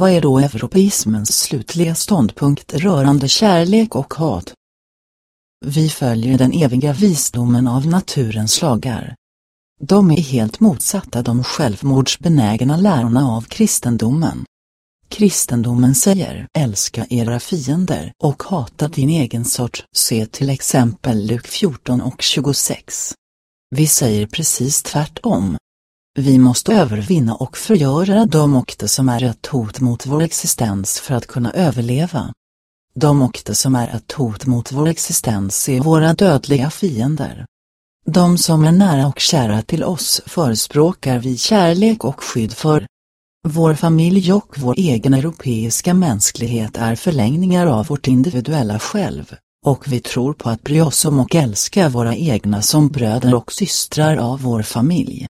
Vad är då europeismens slutliga ståndpunkt rörande kärlek och hat? Vi följer den eviga visdomen av naturens lagar. De är helt motsatta de självmordsbenägna lärorna av kristendomen. Kristendomen säger älska era fiender och hata din egen sort. Se till exempel Luk 14 och 26. Vi säger precis tvärtom. Vi måste övervinna och förgöra de okte som är ett hot mot vår existens för att kunna överleva. De okte som är ett hot mot vår existens är våra dödliga fiender. De som är nära och kära till oss förespråkar vi kärlek och skydd för. Vår familj och vår egen europeiska mänsklighet är förlängningar av vårt individuella själv, och vi tror på att bry oss om och älska våra egna som bröder och systrar av vår familj.